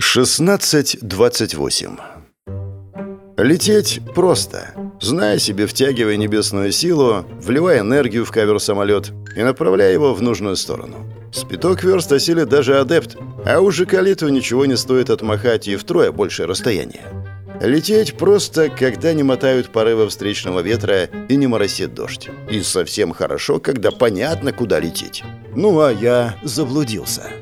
16.28 Лететь просто. Зная себе, втягивая небесную силу, вливая энергию в кавер-самолет и направляя его в нужную сторону. Спиток верст осилит даже адепт, а уже калиту ничего не стоит отмахать и втрое большее расстояние. Лететь просто, когда не мотают порывы встречного ветра и не моросит дождь. И совсем хорошо, когда понятно, куда лететь. Ну, а я заблудился.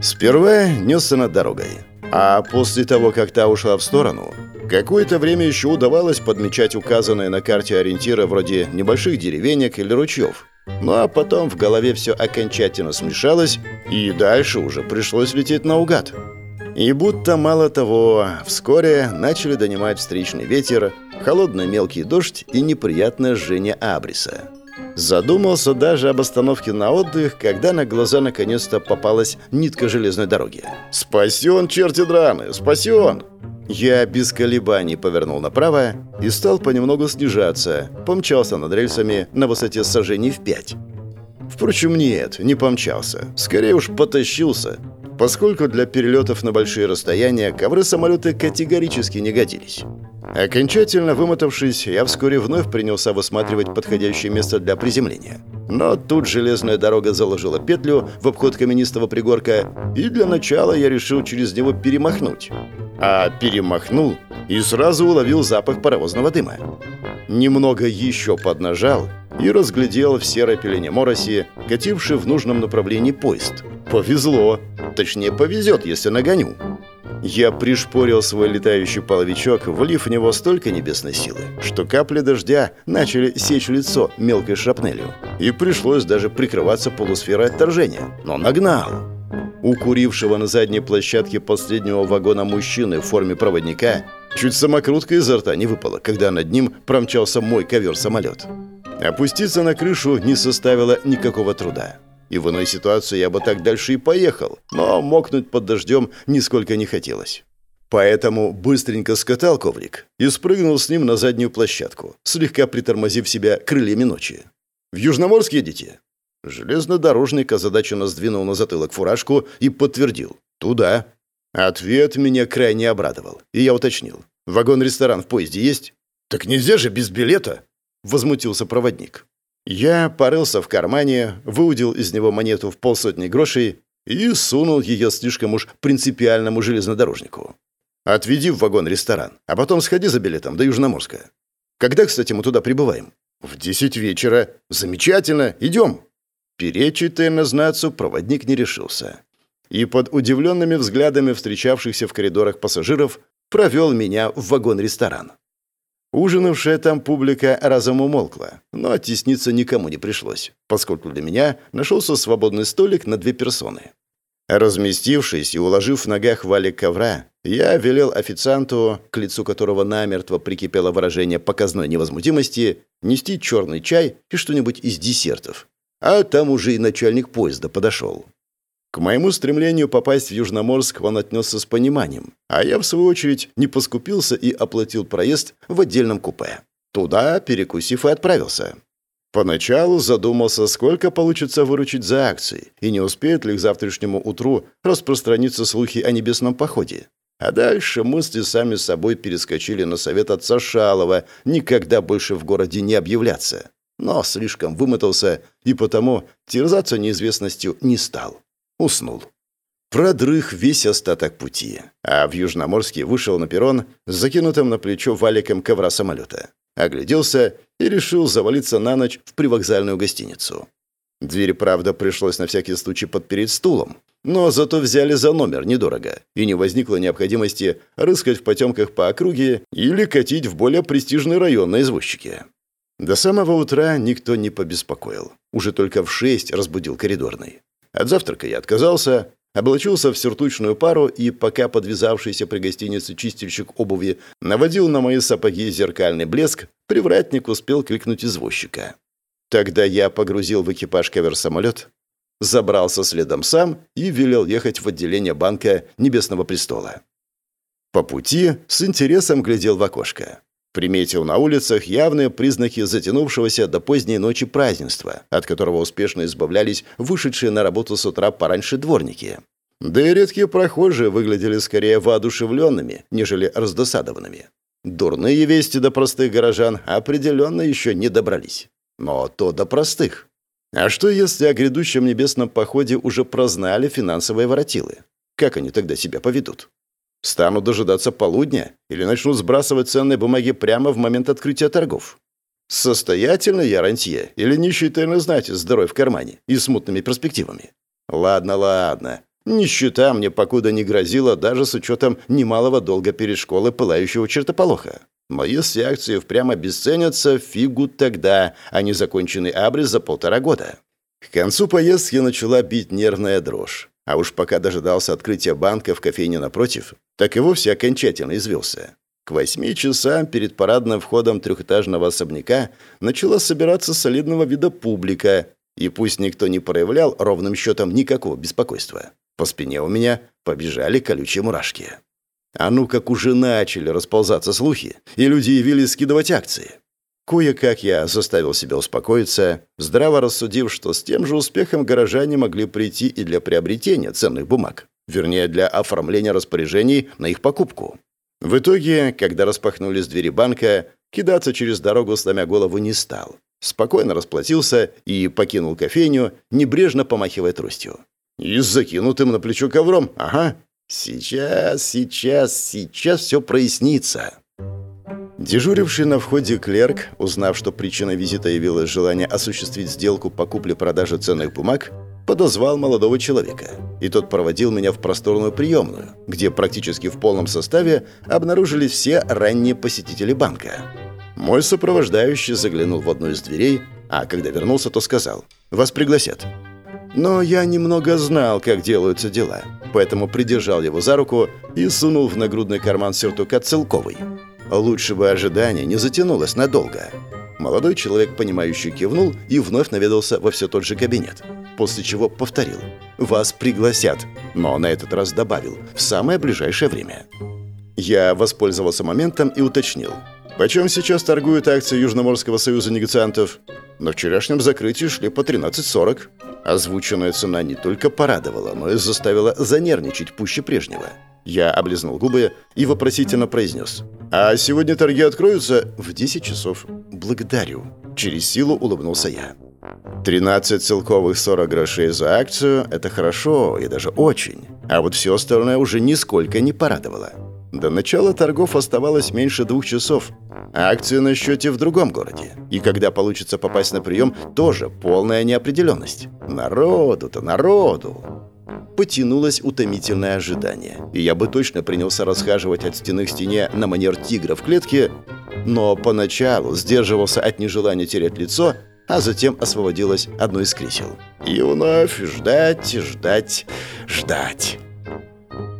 Сперва несся над дорогой. А после того, как та ушла в сторону, какое-то время еще удавалось подмечать указанные на карте ориентиры вроде небольших деревенек или ручьев. Ну а потом в голове все окончательно смешалось, и дальше уже пришлось лететь наугад. И будто мало того, вскоре начали донимать встречный ветер, холодный мелкий дождь и неприятное жжение абриса. Задумался даже об остановке на отдых, когда на глаза наконец-то попалась нитка железной дороги. «Спасен, черти драны! Спасен!» Я без колебаний повернул направо и стал понемногу снижаться, помчался над рельсами на высоте сажений в пять. Впрочем, нет, не помчался. Скорее уж потащился, поскольку для перелетов на большие расстояния ковры-самолеты категорически не годились. Окончательно вымотавшись, я вскоре вновь принялся высматривать подходящее место для приземления. Но тут железная дорога заложила петлю в обход каменистого пригорка, и для начала я решил через него перемахнуть. А перемахнул и сразу уловил запах паровозного дыма. Немного еще поднажал и разглядел в серой пелене мороси, кативший в нужном направлении поезд. Повезло. Точнее, повезет, если нагоню. Я пришпорил свой летающий половичок, влив в него столько небесной силы, что капли дождя начали сечь лицо мелкой шрапнелью. И пришлось даже прикрываться полусферой отторжения. Но нагнал. У курившего на задней площадке последнего вагона мужчины в форме проводника чуть самокрутка изо рта не выпала, когда над ним промчался мой ковер-самолет. Опуститься на крышу не составило никакого труда. И в иной ситуации я бы так дальше и поехал, но мокнуть под дождем нисколько не хотелось. Поэтому быстренько скатал коврик и спрыгнул с ним на заднюю площадку, слегка притормозив себя крыльями ночи. «В Южноморск едете?» Железнодорожник озадаченно сдвинул на затылок фуражку и подтвердил. «Туда». Ответ меня крайне обрадовал, и я уточнил. «Вагон-ресторан в поезде есть?» «Так нельзя же без билета!» — возмутился проводник. Я порылся в кармане, выудил из него монету в полсотни грошей и сунул ее слишком уж принципиальному железнодорожнику. «Отведи в вагон-ресторан, а потом сходи за билетом до Южноморска. Когда, кстати, мы туда прибываем?» «В десять вечера. Замечательно. Идем!» Перечить тайнознацу проводник не решился. И под удивленными взглядами встречавшихся в коридорах пассажиров провел меня в вагон-ресторан. Ужинавшая там публика разом умолкла, но оттесниться никому не пришлось, поскольку для меня нашелся свободный столик на две персоны. Разместившись и уложив в ногах валик ковра, я велел официанту, к лицу которого намертво прикипело выражение показной невозмутимости, нести черный чай и что-нибудь из десертов. А там уже и начальник поезда подошел. К моему стремлению попасть в Южноморск он отнесся с пониманием, а я, в свою очередь, не поскупился и оплатил проезд в отдельном купе. Туда, перекусив, и отправился. Поначалу задумался, сколько получится выручить за акции, и не успеет ли к завтрашнему утру распространиться слухи о небесном походе. А дальше мысли сами собой перескочили на совет отца Шалова никогда больше в городе не объявляться. Но слишком вымотался и потому терзаться неизвестностью не стал уснул. Продрых весь остаток пути, а в Южноморске вышел на перрон с закинутым на плечо валиком ковра самолета. Огляделся и решил завалиться на ночь в привокзальную гостиницу. Дверь, правда, пришлось на всякий случай подпереть стулом, но зато взяли за номер недорого, и не возникло необходимости рыскать в потемках по округе или катить в более престижный район на извозчике. До самого утра никто не побеспокоил. Уже только в шесть разбудил коридорный. От завтрака я отказался, облачился в сюртучную пару и, пока подвязавшийся при гостинице чистильщик обуви наводил на мои сапоги зеркальный блеск, привратник успел кликнуть извозчика. Тогда я погрузил в экипаж кавер-самолет, забрался следом сам и велел ехать в отделение банка Небесного престола. По пути с интересом глядел в окошко. Приметил на улицах явные признаки затянувшегося до поздней ночи празднества, от которого успешно избавлялись вышедшие на работу с утра пораньше дворники. Да и редкие прохожие выглядели скорее воодушевленными, нежели раздосадованными. Дурные вести до простых горожан определенно еще не добрались. Но то до простых. А что, если о грядущем небесном походе уже прознали финансовые воротилы? Как они тогда себя поведут? Станут дожидаться полудня или начнут сбрасывать ценные бумаги прямо в момент открытия торгов? Состоятельный я рантье или тайно знать с дырой в кармане и смутными перспективами? Ладно, ладно. Нищета мне покуда не грозила даже с учетом немалого долга перед школой пылающего чертополоха. Мои все акции впрямо обесценятся фигу тогда, а не законченный абрис за полтора года. К концу поездки начала бить нервная дрожь. А уж пока дожидался открытия банка в кофейне напротив, так и вовсе окончательно извелся. К восьми часам перед парадным входом трехэтажного особняка начала собираться солидного вида публика, и пусть никто не проявлял ровным счетом никакого беспокойства. По спине у меня побежали колючие мурашки. А ну как уже начали расползаться слухи, и люди явились скидывать акции. Кое-как я заставил себя успокоиться, здраво рассудив, что с тем же успехом горожане могли прийти и для приобретения ценных бумаг, вернее, для оформления распоряжений на их покупку. В итоге, когда распахнулись двери банка, кидаться через дорогу, сломя голову, не стал. Спокойно расплатился и покинул кофейню, небрежно помахивая тростью. И с закинутым на плечо ковром. Ага. Сейчас, сейчас, сейчас все прояснится. Дежуривший на входе клерк, узнав, что причиной визита явилось желание осуществить сделку по купле-продаже ценных бумаг, подозвал молодого человека, и тот проводил меня в просторную приемную, где практически в полном составе обнаружились все ранние посетители банка. Мой сопровождающий заглянул в одну из дверей, а когда вернулся, то сказал «Вас пригласят». Но я немного знал, как делаются дела, поэтому придержал его за руку и сунул в нагрудный карман сюртука целковый. Лучше бы ожидание не затянулось надолго. Молодой человек, понимающий, кивнул и вновь наведался во все тот же кабинет. После чего повторил «Вас пригласят», но на этот раз добавил «в самое ближайшее время». Я воспользовался моментом и уточнил. «Почем сейчас торгуют акции Южноморского союза негациантов?» На вчерашнем закрытии шли по 13.40. Озвученная цена не только порадовала, но и заставила занервничать пуще прежнего. Я облизнул губы и вопросительно произнес. «А сегодня торги откроются в 10 часов. Благодарю». Через силу улыбнулся я. 13 целковых 40 грошей за акцию – это хорошо и даже очень. А вот все остальное уже нисколько не порадовало. До начала торгов оставалось меньше двух часов. Акции на счете в другом городе. И когда получится попасть на прием, тоже полная неопределенность. Народу-то народу. Потянулось утомительное ожидание. И я бы точно принялся расхаживать от стены к стене на манер тигра в клетке, но поначалу сдерживался от нежелания терять лицо, а затем освободилось одно из кресел. И вновь ждать, ждать, ждать.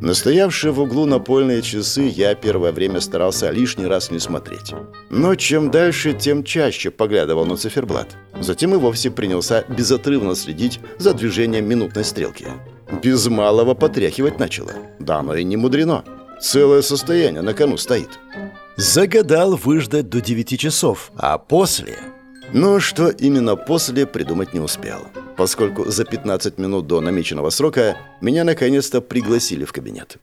Настоявшие в углу напольные часы я первое время старался лишний раз не смотреть. Но чем дальше, тем чаще поглядывал на циферблат. Затем и вовсе принялся безотрывно следить за движением минутной стрелки. Без малого потряхивать начало. Да, но и не мудрено. Целое состояние на кону стоит. Загадал выждать до 9 часов, а после... Но что именно после, придумать не успел поскольку за 15 минут до намеченного срока меня наконец-то пригласили в кабинет.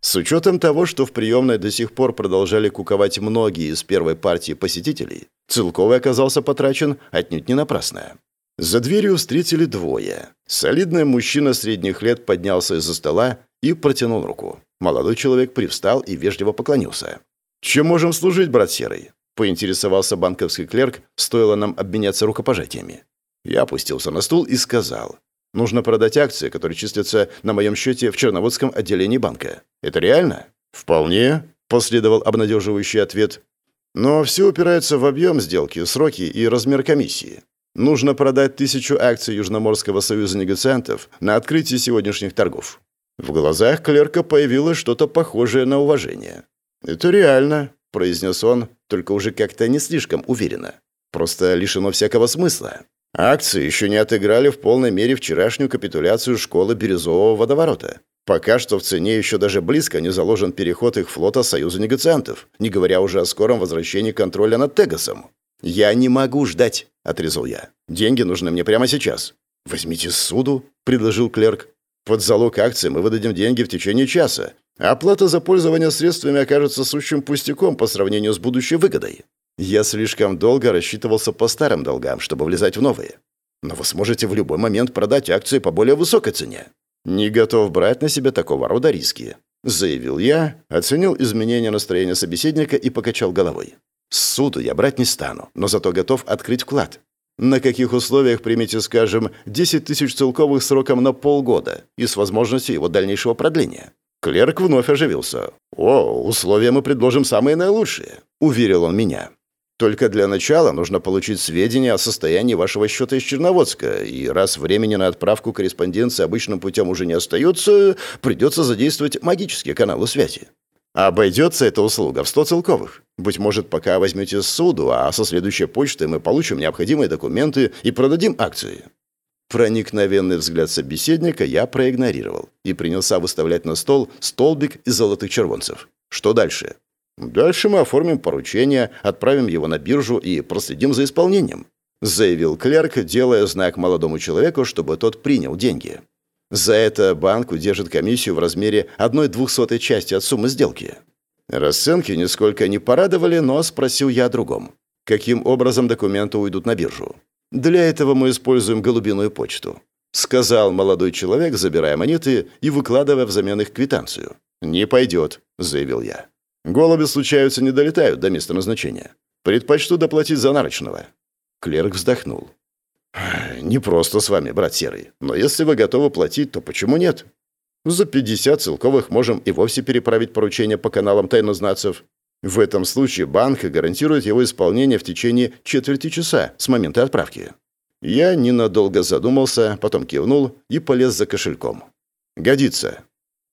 С учетом того, что в приемной до сих пор продолжали куковать многие из первой партии посетителей, Целковый оказался потрачен отнюдь не напрасно. За дверью встретили двое. Солидный мужчина средних лет поднялся из-за стола и протянул руку. Молодой человек привстал и вежливо поклонился. «Чем можем служить, брат Серый?» – поинтересовался банковский клерк, стоило нам обменяться рукопожатиями. Я опустился на стул и сказал. «Нужно продать акции, которые числятся на моем счете в Черноводском отделении банка. Это реально?» «Вполне», – последовал обнадеживающий ответ. «Но все упирается в объем сделки, сроки и размер комиссии. Нужно продать тысячу акций Южноморского союза негациантов на открытии сегодняшних торгов». В глазах клерка появилось что-то похожее на уважение. «Это реально», – произнес он, только уже как-то не слишком уверенно. «Просто лишено всякого смысла. Акции еще не отыграли в полной мере вчерашнюю капитуляцию школы Бирюзового водоворота. Пока что в цене еще даже близко не заложен переход их флота Союза негациантов, не говоря уже о скором возвращении контроля над Тегасом. «Я не могу ждать», — отрезал я. «Деньги нужны мне прямо сейчас». «Возьмите суду», — предложил клерк. Под залог акции мы выдадим деньги в течение часа. Оплата за пользование средствами окажется сущим пустяком по сравнению с будущей выгодой. Я слишком долго рассчитывался по старым долгам, чтобы влезать в новые. Но вы сможете в любой момент продать акции по более высокой цене. Не готов брать на себя такого рода риски. Заявил я, оценил изменение настроения собеседника и покачал головой. Суду я брать не стану, но зато готов открыть вклад. На каких условиях примете, скажем, 10 тысяч целковых сроком на полгода и с возможностью его дальнейшего продления? Клерк вновь оживился. «О, условия мы предложим самые наилучшие», — уверил он меня. Только для начала нужно получить сведения о состоянии вашего счета из Черноводска, и раз времени на отправку корреспонденции обычным путем уже не остается, придется задействовать магические каналы связи. Обойдется эта услуга в 100 целковых. Быть может, пока возьмете суду, а со следующей почтой мы получим необходимые документы и продадим акции. Проникновенный взгляд собеседника я проигнорировал и принялся выставлять на стол столбик из золотых червонцев. Что дальше? Дальше мы оформим поручение, отправим его на биржу и проследим за исполнением», заявил клерк, делая знак молодому человеку, чтобы тот принял деньги. За это банк удержит комиссию в размере одной двухсотой части от суммы сделки. Расценки нисколько не порадовали, но спросил я о другом. Каким образом документы уйдут на биржу? Для этого мы используем голубиную почту. Сказал молодой человек, забирая монеты и выкладывая взамен их квитанцию. «Не пойдет», — заявил я. Голуби случаются, не долетают до места назначения. Предпочту доплатить за нарочного». Клерк вздохнул. «Не просто с вами, брат Серый, но если вы готовы платить, то почему нет? За 50 целковых можем и вовсе переправить поручение по каналам тайнознацев. В этом случае банк гарантирует его исполнение в течение четверти часа с момента отправки». Я ненадолго задумался, потом кивнул и полез за кошельком. «Годится.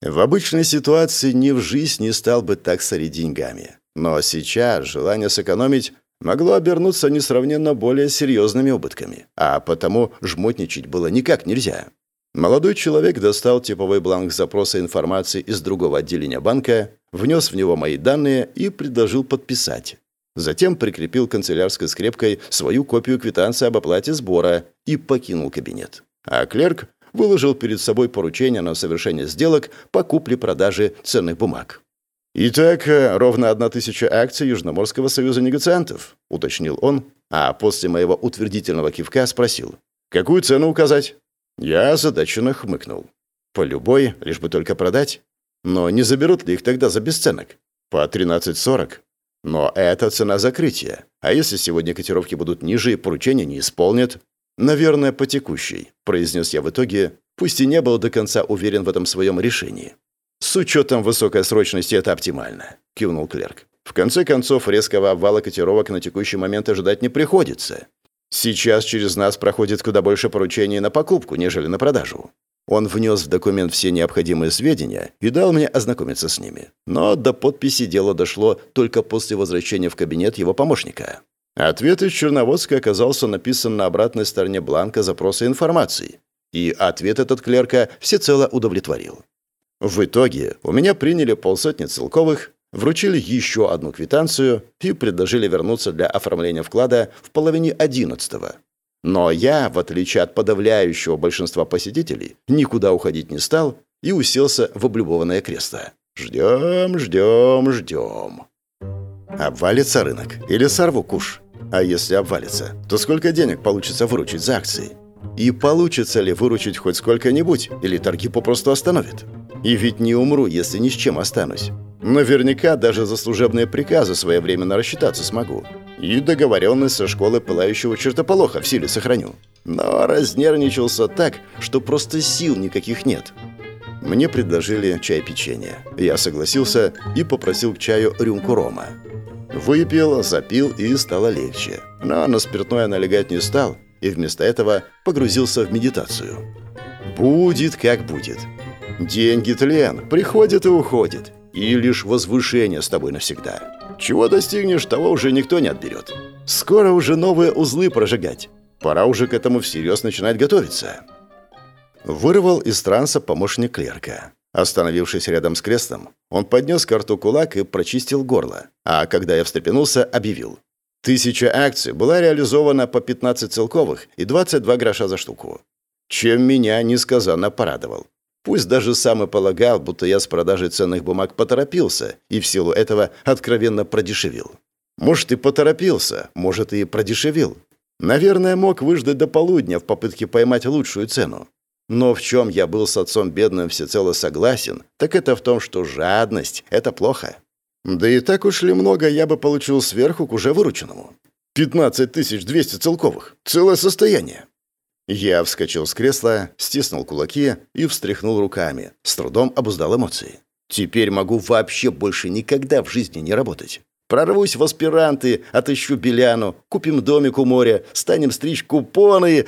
В обычной ситуации ни в жизнь не стал бы так сорить деньгами. Но сейчас желание сэкономить могло обернуться несравненно более серьезными убытками, а потому жмотничать было никак нельзя. Молодой человек достал типовой бланк запроса информации из другого отделения банка, внес в него мои данные и предложил подписать. Затем прикрепил канцелярской скрепкой свою копию квитанции об оплате сбора и покинул кабинет. А клерк выложил перед собой поручение на совершение сделок по купле-продаже ценных бумаг. «Итак, ровно одна тысяча акций Южноморского союза негациантов», — уточнил он, а после моего утвердительного кивка спросил. «Какую цену указать?» Я озадаченно хмыкнул. «По любой, лишь бы только продать. Но не заберут ли их тогда за бесценок? По 13.40. Но это цена закрытия. А если сегодня котировки будут ниже и поручения не исполнят? «Наверное, по текущей», — произнес я в итоге, пусть и не был до конца уверен в этом своем решении. «С учетом высокой срочности это оптимально», — кивнул клерк. «В конце концов, резкого обвала котировок на текущий момент ожидать не приходится. Сейчас через нас проходит куда больше поручений на покупку, нежели на продажу». Он внес в документ все необходимые сведения и дал мне ознакомиться с ними. Но до подписи дело дошло только после возвращения в кабинет его помощника. Ответ из Черноводска оказался написан на обратной стороне бланка запроса информации, и ответ этот клерка всецело удовлетворил. В итоге у меня приняли полсотни целковых, вручили еще одну квитанцию и предложили вернуться для оформления вклада в половине одиннадцатого. Но я, в отличие от подавляющего большинства посетителей, никуда уходить не стал и уселся в облюбованное кресло. Ждем, ждем, ждем. Обвалится рынок или сорву куш? А если обвалится, то сколько денег получится выручить за акции? И получится ли выручить хоть сколько-нибудь, или торги попросту остановят? И ведь не умру, если ни с чем останусь. Наверняка даже за служебные приказы своевременно рассчитаться смогу. И договоренность со школы пылающего чертополоха в силе сохраню. Но разнервничался так, что просто сил никаких нет. Мне предложили чай-печенье. Я согласился и попросил к чаю рюмку рома. Выпил, запил и стало легче. Но на спиртное налегать не стал и вместо этого погрузился в медитацию. Будет как будет. Деньги тлен, приходят и уходят. И лишь возвышение с тобой навсегда. Чего достигнешь, того уже никто не отберет. Скоро уже новые узлы прожигать. Пора уже к этому всерьез начинать готовиться. Вырвал из транса помощник клерка. Остановившись рядом с креслом, он поднес карту кулак и прочистил горло, а когда я встрепенулся, объявил. Тысяча акций была реализована по 15 целковых и 22 гроша за штуку. Чем меня несказанно порадовал. Пусть даже сам и полагал, будто я с продажей ценных бумаг поторопился и в силу этого откровенно продешевил. Может, и поторопился, может, и продешевил. Наверное, мог выждать до полудня в попытке поймать лучшую цену. Но в чем я был с отцом бедным всецело согласен, так это в том, что жадность – это плохо. Да и так уж ли много я бы получил сверху к уже вырученному. 15 200 целковых. Целое состояние. Я вскочил с кресла, стиснул кулаки и встряхнул руками, с трудом обуздал эмоции. Теперь могу вообще больше никогда в жизни не работать. Прорвусь в аспиранты, отыщу Беляну, купим домик у моря, станем стричь купоны.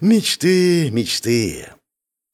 Мечты, мечты.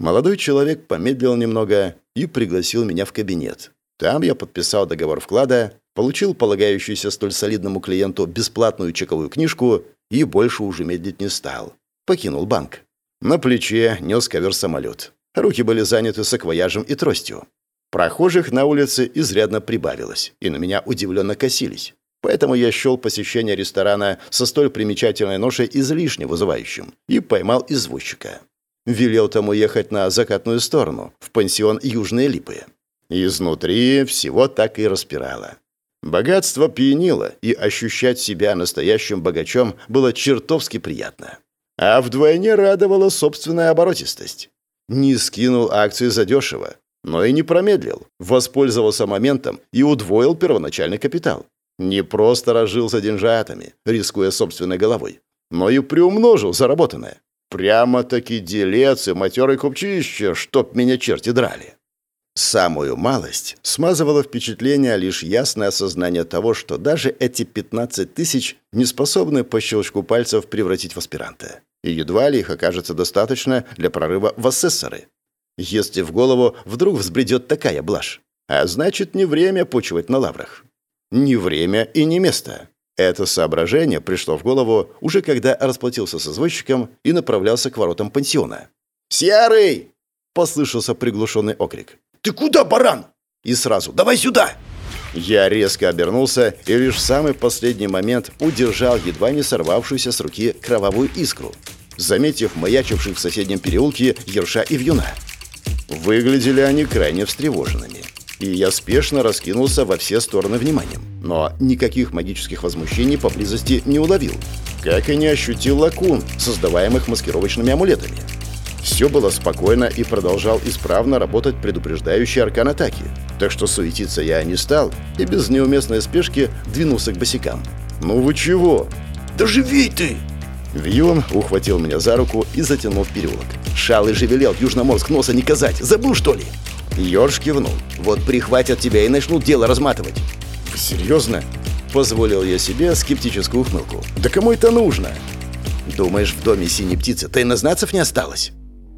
Молодой человек помедлил немного и пригласил меня в кабинет. Там я подписал договор вклада, получил полагающуюся столь солидному клиенту бесплатную чековую книжку и больше уже медлить не стал покинул банк. На плече нес ковер-самолет. Руки были заняты саквояжем и тростью. Прохожих на улице изрядно прибавилось, и на меня удивленно косились. Поэтому я счел посещение ресторана со столь примечательной ношей излишне вызывающим и поймал извозчика. Велел тому ехать на закатную сторону, в пансион Южные Липы. Изнутри всего так и распирало. Богатство пьянило, и ощущать себя настоящим богачом было чертовски приятно. А вдвойне радовала собственная оборотистость. Не скинул акции задешево, но и не промедлил, воспользовался моментом и удвоил первоначальный капитал. Не просто разжился деньжатами, рискуя собственной головой, но и приумножил заработанное. Прямо-таки делец и матерый купчище, чтоб меня черти драли. Самую малость смазывало впечатление лишь ясное осознание того, что даже эти 15 тысяч не способны по щелчку пальцев превратить в аспиранта. И едва ли их окажется достаточно для прорыва в асессоры. Если в голову вдруг взбредет такая блажь. А значит, не время почивать на лаврах. Не время и не место. Это соображение пришло в голову уже когда расплатился с извозчиком и направлялся к воротам пансиона. «Серый!» — послышался приглушенный окрик. «Ты куда, баран?» И сразу «Давай сюда!» Я резко обернулся и лишь в самый последний момент удержал едва не сорвавшуюся с руки кровавую искру, заметив маячивших в соседнем переулке Ерша и Вьюна. Выглядели они крайне встревоженными, и я спешно раскинулся во все стороны вниманием, но никаких магических возмущений поблизости не уловил, как и не ощутил лакун, создаваемых маскировочными амулетами. Все было спокойно и продолжал исправно работать предупреждающий аркан атаки. Так что суетиться я не стал и без неуместной спешки двинулся к босикам. «Ну вы чего?» «Да живей ты!» Вьюн ухватил меня за руку и затянул в переулок. «Шалый же велел Южноморск носа не казать. Забыл, что ли?» Йорш кивнул. «Вот прихватят тебя и начнут дело разматывать». «Вы серьезно?» Позволил я себе скептическую ухмылку. «Да кому это нужно?» «Думаешь, в доме синей птицы тайнознацев не осталось?»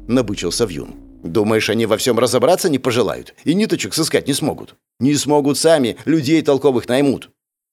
Набычился Вьюн. «Думаешь, они во всем разобраться не пожелают и ниточек сыскать не смогут? Не смогут сами, людей толковых наймут».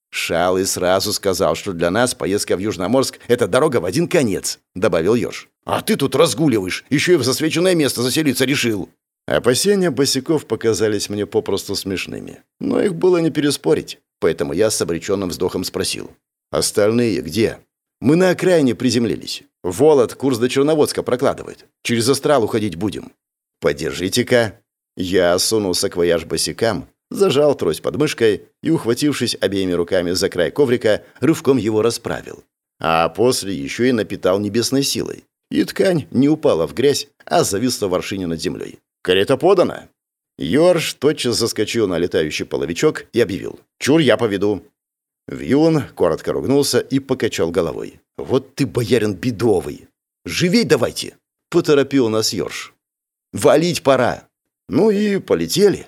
«Шалый сразу сказал, что для нас поездка в Южноморск — это дорога в один конец», — добавил Ёж. «А ты тут разгуливаешь, еще и в засвеченное место заселиться решил». Опасения босиков показались мне попросту смешными, но их было не переспорить, поэтому я с обреченным вздохом спросил. «Остальные где?» «Мы на окраине приземлились. Волод курс до Черноводска прокладывает. Через Астрал уходить будем. Подержите-ка. Я сунул саквояж босикам, зажал трость под мышкой и, ухватившись обеими руками за край коврика, рывком его расправил. А после еще и напитал небесной силой. И ткань не упала в грязь, а зависла в аршине над землей. «Карета подана!» Йорш тотчас заскочил на летающий половичок и объявил. «Чур, я поведу!» Вьюн коротко ругнулся и покачал головой. «Вот ты, боярин бедовый! Живей давайте!» — поторопил нас Ёрш. «Валить пора!» Ну и полетели.